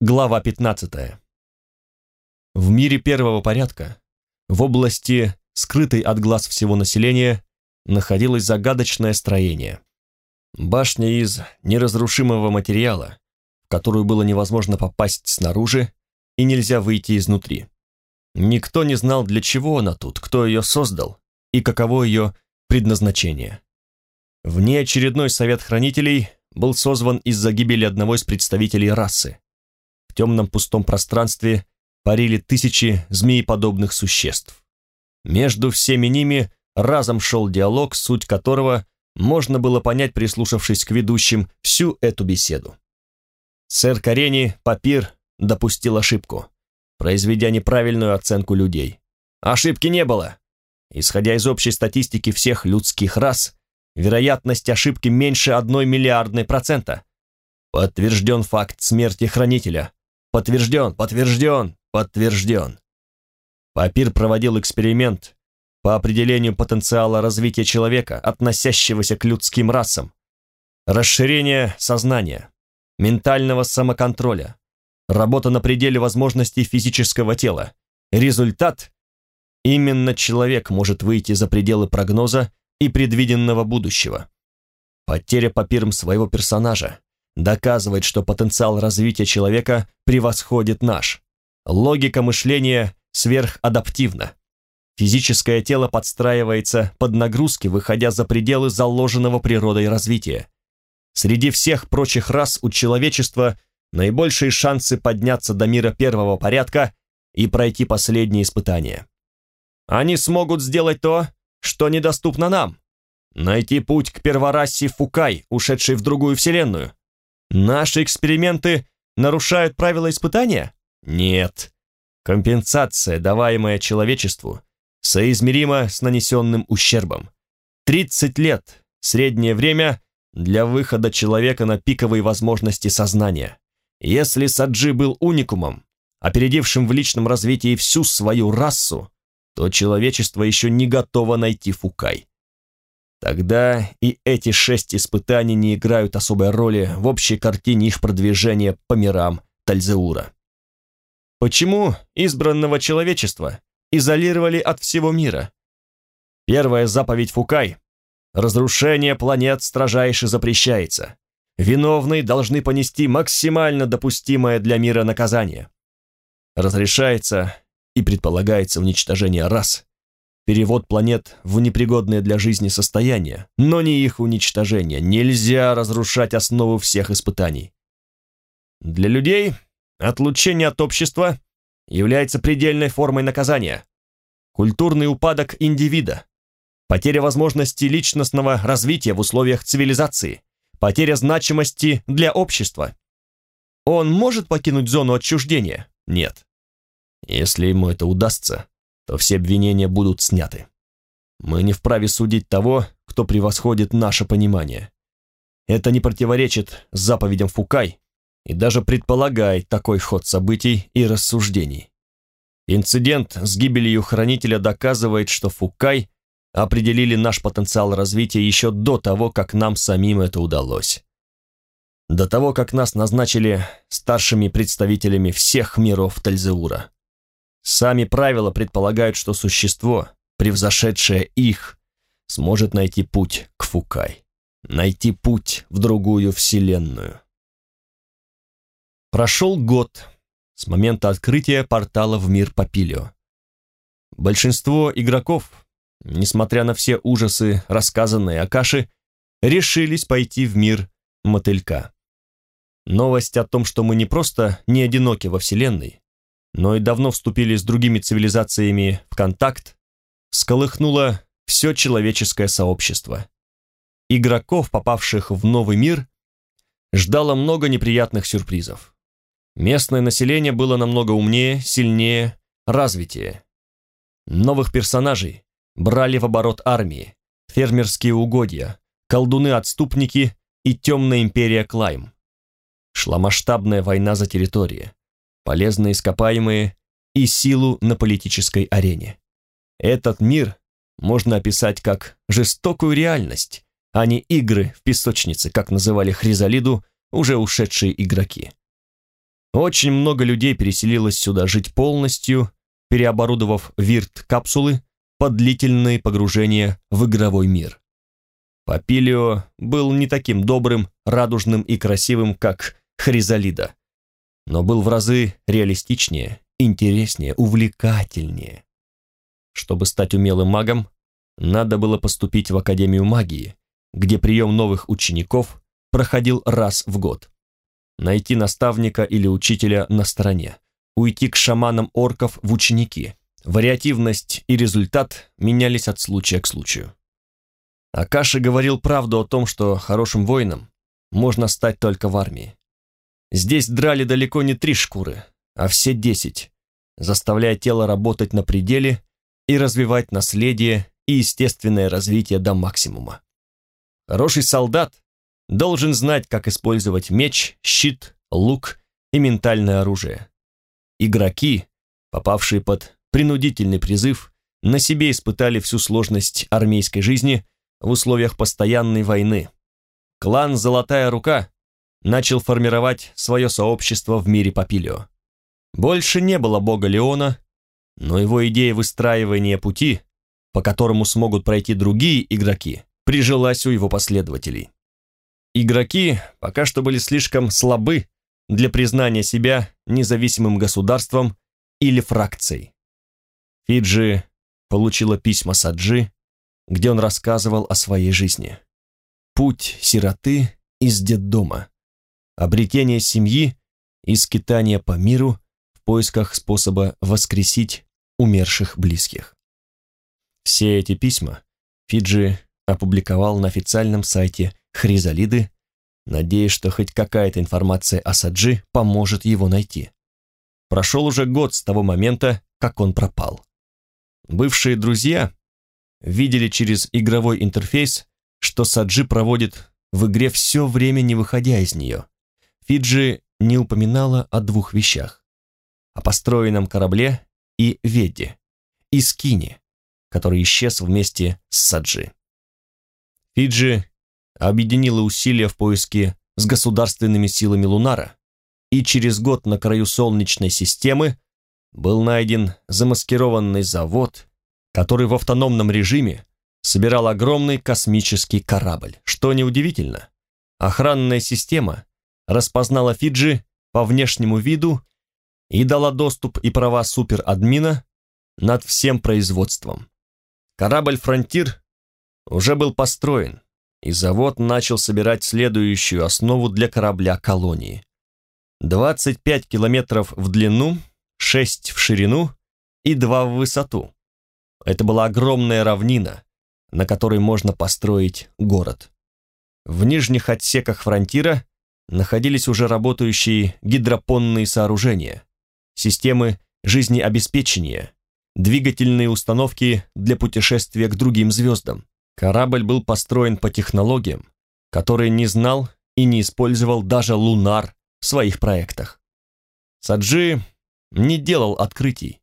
Глава 15. В мире первого порядка, в области, скрытой от глаз всего населения, находилось загадочное строение. Башня из неразрушимого материала, в которую было невозможно попасть снаружи и нельзя выйти изнутри. Никто не знал, для чего она тут, кто ее создал и каково ее предназначение. Внеочередной совет хранителей был созван из-за гибели одного из представителей расы темном пустом пространстве парили тысячи змееподобных существ. Между всеми ними разом шел диалог, суть которого можно было понять, прислушавшись к ведущим всю эту беседу. Сэр Карени, Папир, допустил ошибку, произведя неправильную оценку людей. Ошибки не было. Исходя из общей статистики всех людских рас, вероятность ошибки меньше одной миллиардной процента. Подтвержден факт смерти Хранителя. Подтвержден, подтвержден, подтвержден. Папир проводил эксперимент по определению потенциала развития человека, относящегося к людским расам. Расширение сознания, ментального самоконтроля, работа на пределе возможностей физического тела. Результат – именно человек может выйти за пределы прогноза и предвиденного будущего. Потеря папиром своего персонажа, доказывает, что потенциал развития человека превосходит наш. Логика мышления сверхадаптивна. Физическое тело подстраивается под нагрузки, выходя за пределы заложенного природой развития. Среди всех прочих рас у человечества наибольшие шансы подняться до мира первого порядка и пройти последние испытания. Они смогут сделать то, что недоступно нам. Найти путь к перворасе Фукай, ушедшей в другую вселенную. Наши эксперименты нарушают правила испытания? Нет. Компенсация, даваемая человечеству, соизмерима с нанесенным ущербом. 30 лет – среднее время для выхода человека на пиковые возможности сознания. Если Саджи был уникумом, опередившим в личном развитии всю свою расу, то человечество еще не готово найти Фукай. Тогда и эти шесть испытаний не играют особой роли в общей картине их продвижения по мирам Тальзеура. Почему избранного человечества изолировали от всего мира? Первая заповедь Фукай – разрушение планет строжайше запрещается. Виновные должны понести максимально допустимое для мира наказание. Разрешается и предполагается уничтожение рас, перевод планет в непригодное для жизни состояние, но не их уничтожение. Нельзя разрушать основу всех испытаний. Для людей отлучение от общества является предельной формой наказания. Культурный упадок индивида, потеря возможности личностного развития в условиях цивилизации, потеря значимости для общества. Он может покинуть зону отчуждения? Нет. Если ему это удастся, то все обвинения будут сняты. Мы не вправе судить того, кто превосходит наше понимание. Это не противоречит заповедям Фукай и даже предполагает такой ход событий и рассуждений. Инцидент с гибелью хранителя доказывает, что Фукай определили наш потенциал развития еще до того, как нам самим это удалось. До того, как нас назначили старшими представителями всех миров Тальзеура. Сами правила предполагают, что существо, превзошедшее их, сможет найти путь к Фукай, найти путь в другую вселенную. Прошел год с момента открытия портала в мир Папилио. Большинство игроков, несмотря на все ужасы, рассказанные Акаши, решились пойти в мир мотылька. Новость о том, что мы не просто не одиноки во Вселенной, но и давно вступили с другими цивилизациями в контакт, сколыхнуло все человеческое сообщество. Игроков, попавших в новый мир, ждало много неприятных сюрпризов. Местное население было намного умнее, сильнее, развитее. Новых персонажей брали в оборот армии, фермерские угодья, колдуны-отступники и темная империя Клайм. Шла масштабная война за территории полезные ископаемые и силу на политической арене. Этот мир можно описать как жестокую реальность, а не игры в песочнице, как называли Хризалиду уже ушедшие игроки. Очень много людей переселилось сюда жить полностью, переоборудовав вирт-капсулы под длительные погружения в игровой мир. Папилио был не таким добрым, радужным и красивым, как Хризалида, но был в разы реалистичнее, интереснее, увлекательнее. Чтобы стать умелым магом, надо было поступить в Академию магии, где прием новых учеников проходил раз в год. Найти наставника или учителя на стороне, уйти к шаманам орков в ученики. Вариативность и результат менялись от случая к случаю. Акаши говорил правду о том, что хорошим воином можно стать только в армии. Здесь драли далеко не три шкуры, а все десять, заставляя тело работать на пределе и развивать наследие и естественное развитие до максимума. Хороший солдат должен знать, как использовать меч, щит, лук и ментальное оружие. Игроки, попавшие под принудительный призыв, на себе испытали всю сложность армейской жизни в условиях постоянной войны. Клан «Золотая рука» начал формировать свое сообщество в мире Папилио. Больше не было бога Леона, но его идея выстраивания пути, по которому смогут пройти другие игроки, прижилась у его последователей. Игроки пока что были слишком слабы для признания себя независимым государством или фракцией. Фиджи получила письма Саджи, где он рассказывал о своей жизни. Путь сироты из детдома, обретение семьи и скитание по миру в поисках способа воскресить умерших близких. Все эти письма Фиджи опубликовал на официальном сайте Хризалиды, надеясь, что хоть какая-то информация о Саджи поможет его найти. Прошел уже год с того момента, как он пропал. Бывшие друзья видели через игровой интерфейс, что Саджи проводит в игре все время, не выходя из нее. Фиджи не упоминала о двух вещах. О построенном корабле и Веде, и Скине, который исчез вместе с Саджи. Фиджи объединила усилия в поиске с государственными силами Лунара, и через год на краю Солнечной системы был найден замаскированный завод, который в автономном режиме собирал огромный космический корабль. Что неудивительно, охранная система распознала Фиджи по внешнему виду и дала доступ и права суперадмина над всем производством. Корабль «Фронтир» уже был построен, и завод начал собирать следующую основу для корабля колонии. 25 километров в длину, 6 в ширину и 2 в высоту. Это была огромная равнина, на которой можно построить город. В нижних отсеках фронтира находились уже работающие гидропонные сооружения, системы жизнеобеспечения, двигательные установки для путешествия к другим звездам. Корабль был построен по технологиям, которые не знал и не использовал даже Лунар в своих проектах. Саджи не делал открытий,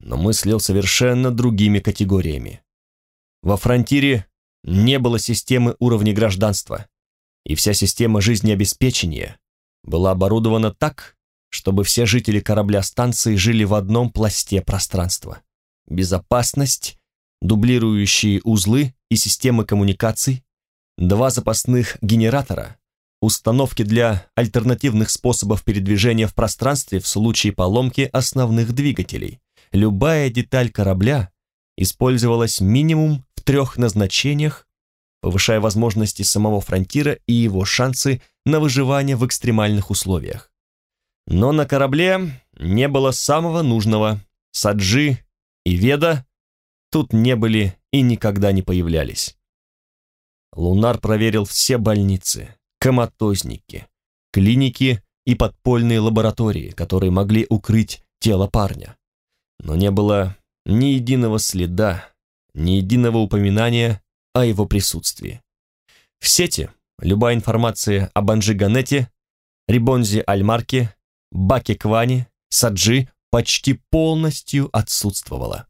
но мыслил совершенно другими категориями. Во фронтире не было системы уровней гражданства, и вся система жизнеобеспечения была оборудована так, чтобы все жители корабля станции жили в одном пласте пространства. Безопасность, дублирующие узлы и системы коммуникаций, два запасных генератора, установки для альтернативных способов передвижения в пространстве в случае поломки основных двигателей. Любая деталь корабля использовалась минимум в трех назначениях, повышая возможности самого фронтира и его шансы на выживание в экстремальных условиях. Но на корабле не было самого нужного. Саджи и Веда тут не были и никогда не появлялись. Лунар проверил все больницы, коматозники, клиники и подпольные лаборатории, которые могли укрыть тело парня. Но не было ни единого следа, ни единого упоминания о его присутствии. В сети любая информация об Анжи Ганете, Рибонзе Альмарке, Баке Квани, Саджи почти полностью отсутствовала.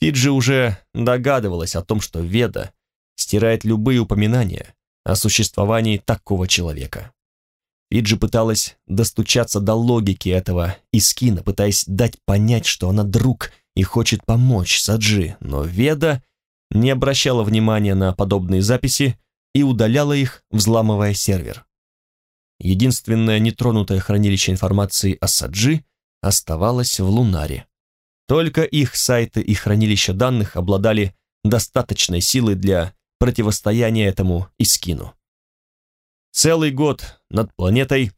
Фиджи уже догадывалась о том, что Веда стирает любые упоминания о существовании такого человека. Фиджи пыталась достучаться до логики этого Искина, пытаясь дать понять, что она друг и хочет помочь Саджи, но Веда не обращала внимания на подобные записи и удаляла их, взламывая сервер. Единственное нетронутое хранилище информации о Саджи оставалось в Лунаре. Только их сайты и хранилища данных обладали достаточной силой для противостояния этому Искину. Целый год над планетой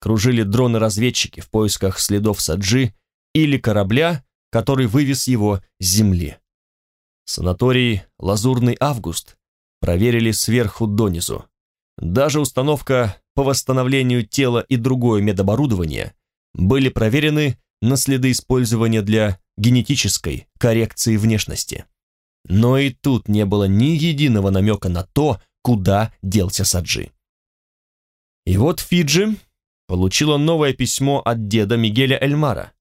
кружили дроны-разведчики в поисках следов Саджи или корабля, который вывез его с Земли. Санаторий «Лазурный август» проверили сверху донизу. Даже установка по восстановлению тела и другое медоборудование были проверены на следы использования для генетической коррекции внешности. Но и тут не было ни единого намека на то, куда делся Саджи. И вот Фиджи получила новое письмо от деда Мигеля Эльмара.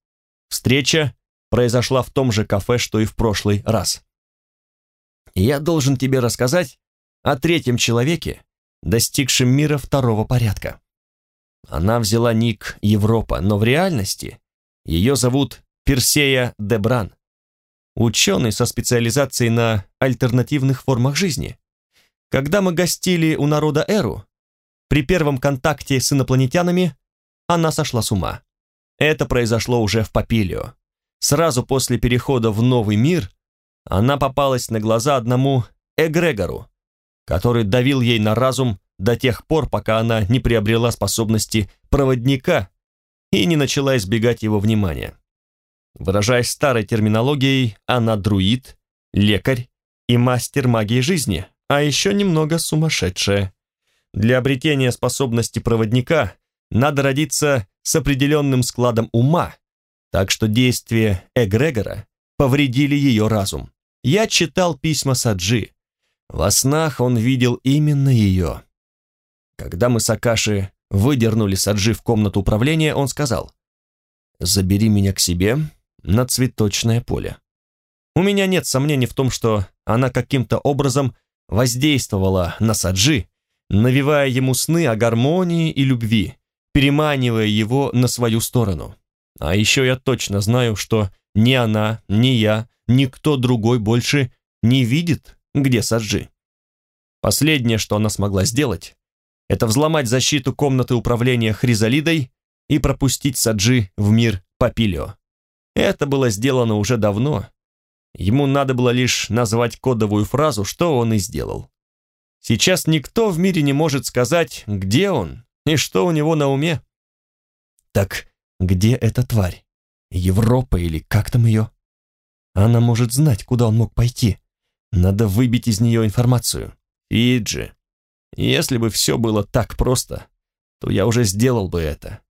Встреча произошла в том же кафе, что и в прошлый раз. «Я должен тебе рассказать о третьем человеке, достигшем мира второго порядка». Она взяла ник Европа, но в реальности ее зовут Персея Дебран, ученый со специализацией на альтернативных формах жизни. Когда мы гостили у народа Эру, при первом контакте с инопланетянами она сошла с ума. Это произошло уже в Папилио. Сразу после перехода в новый мир она попалась на глаза одному эгрегору, который давил ей на разум до тех пор, пока она не приобрела способности проводника и не начала избегать его внимания. Выражаясь старой терминологией, она друид, лекарь и мастер магии жизни, а еще немного сумасшедшая. Для обретения способности проводника надо родиться с определенным складом ума, так что действия эгрегора повредили ее разум. Я читал письма Саджи. Во снах он видел именно ее. Когда мы с Акаши выдернули Саджи в комнату управления, он сказал, «Забери меня к себе на цветочное поле». У меня нет сомнений в том, что она каким-то образом воздействовала на Саджи навевая ему сны о гармонии и любви, переманивая его на свою сторону. А еще я точно знаю, что ни она, ни я, никто другой больше не видит, где Саджи. Последнее, что она смогла сделать, это взломать защиту комнаты управления Хризалидой и пропустить Саджи в мир Папилио. Это было сделано уже давно. Ему надо было лишь назвать кодовую фразу, что он и сделал. Сейчас никто в мире не может сказать, где он и что у него на уме. Так где эта тварь? Европа или как там ее? Она может знать, куда он мог пойти. Надо выбить из нее информацию. Фиджи, если бы все было так просто, то я уже сделал бы это.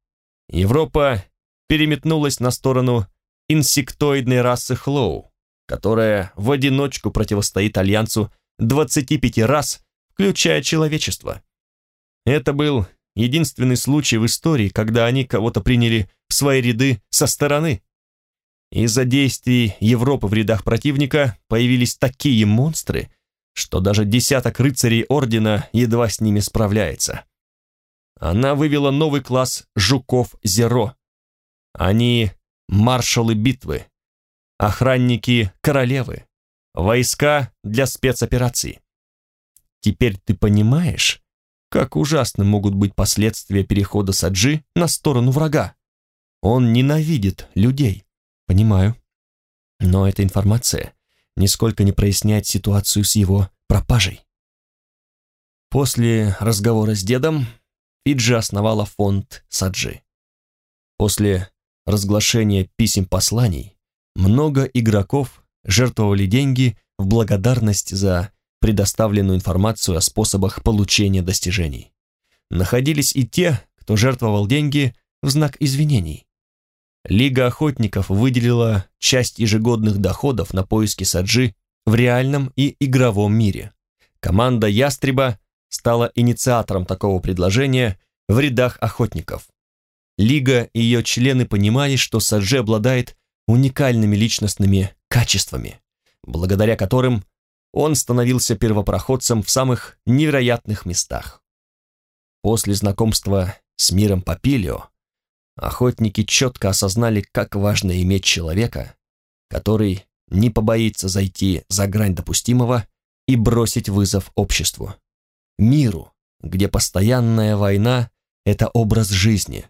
Европа переметнулась на сторону инсектоидной расы Хлоу, которая в одиночку противостоит Альянсу 25 раз включая человечество. Это был единственный случай в истории, когда они кого-то приняли в свои ряды со стороны. Из-за действий Европы в рядах противника появились такие монстры, что даже десяток рыцарей Ордена едва с ними справляется. Она вывела новый класс жуков-зеро. Они маршалы битвы, охранники королевы, войска для спецопераций. Теперь ты понимаешь, как ужасны могут быть последствия перехода Саджи на сторону врага. Он ненавидит людей. Понимаю. Но эта информация нисколько не проясняет ситуацию с его пропажей. После разговора с дедом Фиджи основала фонд Саджи. После разглашения писем-посланий много игроков жертвовали деньги в благодарность за предоставленную информацию о способах получения достижений. Находились и те, кто жертвовал деньги в знак извинений. Лига охотников выделила часть ежегодных доходов на поиски Саджи в реальном и игровом мире. Команда Ястреба стала инициатором такого предложения в рядах охотников. Лига и ее члены понимали, что Саджи обладает уникальными личностными качествами, благодаря которым он становился первопроходцем в самых невероятных местах. После знакомства с миром Папилио, охотники четко осознали, как важно иметь человека, который не побоится зайти за грань допустимого и бросить вызов обществу. Миру, где постоянная война – это образ жизни.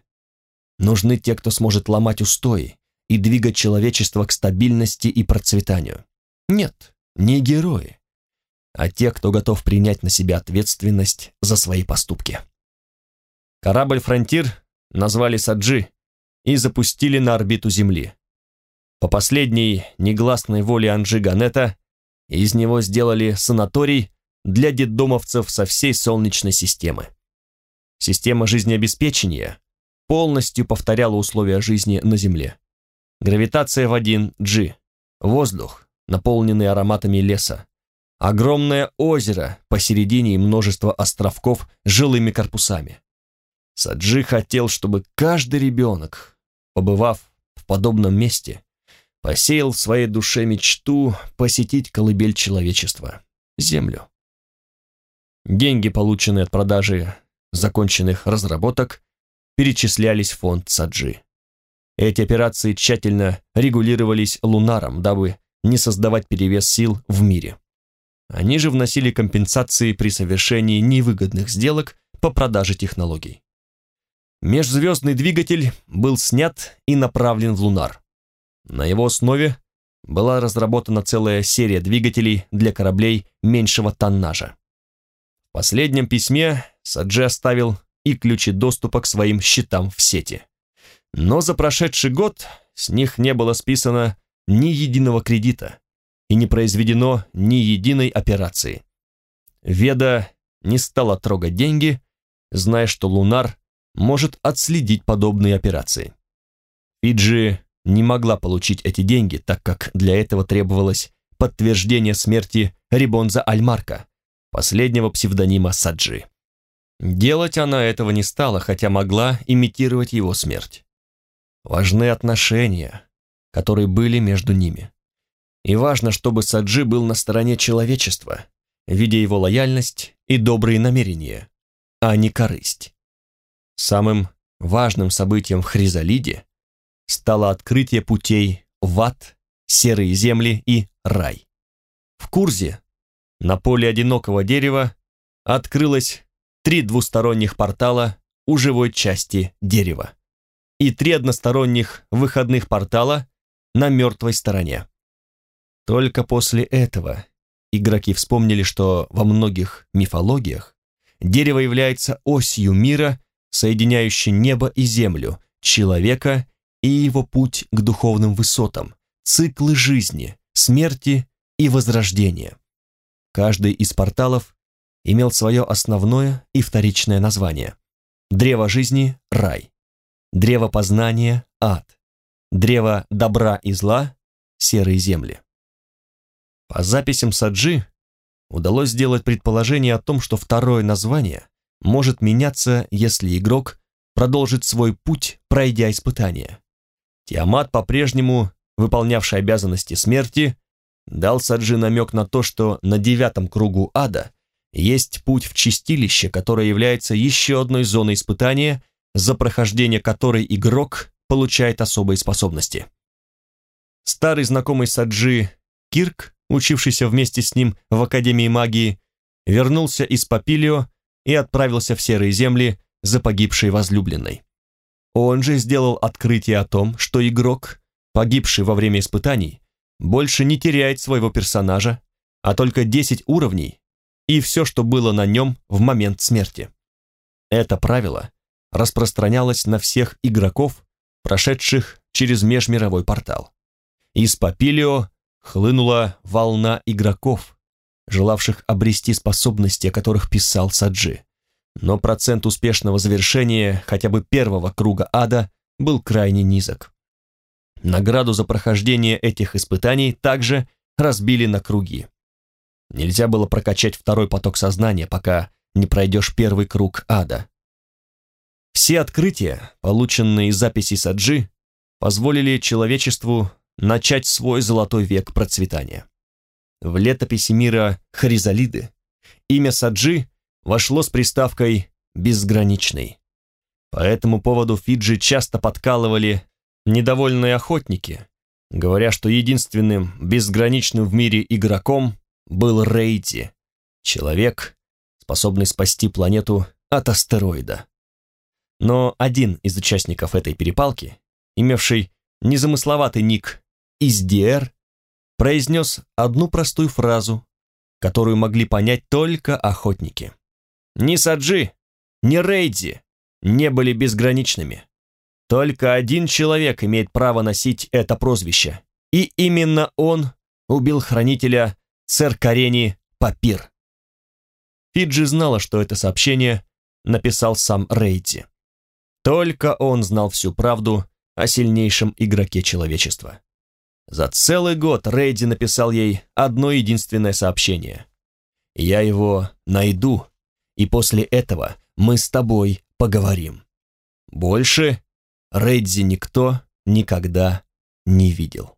Нужны те, кто сможет ломать устои и двигать человечество к стабильности и процветанию. Нет, не герои, а те, кто готов принять на себя ответственность за свои поступки. Корабль «Фронтир» назвали «Саджи» и запустили на орбиту Земли. По последней негласной воле Анжи Ганета из него сделали санаторий для детдомовцев со всей Солнечной системы. Система жизнеобеспечения полностью повторяла условия жизни на Земле. Гравитация в 1G, воздух, наполненный ароматами леса, огромное озеро посередине и множество островков с жилыми корпусами. Саджи хотел, чтобы каждый ребенок, побывав в подобном месте, посеял в своей душе мечту посетить колыбель человечества — Землю. Деньги, полученные от продажи законченных разработок, перечислялись в фонд Саджи. Эти операции тщательно регулировались Лунаром, дабы не создавать перевес сил в мире. Они же вносили компенсации при совершении невыгодных сделок по продаже технологий. Межзвездный двигатель был снят и направлен в Лунар. На его основе была разработана целая серия двигателей для кораблей меньшего тоннажа. В последнем письме Саджи оставил и ключи доступа к своим счетам в сети. Но за прошедший год с них не было списано ни единого кредита и не произведено ни единой операции. Веда не стала трогать деньги, зная, что Лунар может отследить подобные операции. Фиджи не могла получить эти деньги, так как для этого требовалось подтверждение смерти Рибонза Альмарка, последнего псевдонима Саджи. Делать она этого не стала, хотя могла имитировать его смерть. Важны отношения, которые были между ними. И важно, чтобы Саджи был на стороне человечества, видя его лояльность и добрые намерения, а не корысть. Самым важным событием в Хризалиде стало открытие путей в ад, серые земли и рай. В Курзе, на поле одинокого дерева, открылось три двусторонних портала у живой части дерева и три односторонних выходных портала на мертвой стороне. Только после этого игроки вспомнили, что во многих мифологиях дерево является осью мира, соединяющей небо и землю, человека и его путь к духовным высотам, циклы жизни, смерти и возрождения. Каждый из порталов имел свое основное и вторичное название. Древо жизни – рай, древо познания – ад, древо добра и зла – серые земли. По записям Саджи удалось сделать предположение о том, что второе название может меняться, если игрок продолжит свой путь, пройдя испытание. Тиамат, по-прежнему выполнявший обязанности смерти, дал Саджи намек на то, что на девятом кругу ада есть путь в чистилище, которое является еще одной зоной испытания, за прохождение которой игрок получает особые способности. Старый знакомый Саджи Кирк, учившийся вместе с ним в Академии магии, вернулся из Папилио и отправился в Серые земли за погибшей возлюбленной. Он же сделал открытие о том, что игрок, погибший во время испытаний, больше не теряет своего персонажа, а только 10 уровней и все, что было на нем в момент смерти. Это правило распространялось на всех игроков, прошедших через межмировой портал. Из Папилио хлынула волна игроков, желавших обрести способности, о которых писал Саджи. Но процент успешного завершения хотя бы первого круга ада был крайне низок. Награду за прохождение этих испытаний также разбили на круги. Нельзя было прокачать второй поток сознания, пока не пройдешь первый круг ада. Все открытия, полученные из записей Саджи, позволили человечеству начать свой золотой век процветания. В летописи мира Харизалиды имя Саджи вошло с приставкой «безграничный». По этому поводу Фиджи часто подкалывали недовольные охотники, говоря, что единственным безграничным в мире игроком был Рейти, человек, способный спасти планету от астероида. Но один из участников этой перепалки, имевший незамысловатый ник «Издер», произнес одну простую фразу, которую могли понять только охотники. Ни Саджи, ни Рейдзи не были безграничными. Только один человек имеет право носить это прозвище, и именно он убил хранителя Церкарени Папир. Фиджи знала, что это сообщение написал сам Рейти. Только он знал всю правду о сильнейшем игроке человечества. За целый год Рейди написал ей одно единственное сообщение. «Я его найду, и после этого мы с тобой поговорим». Больше Рейдзи никто никогда не видел.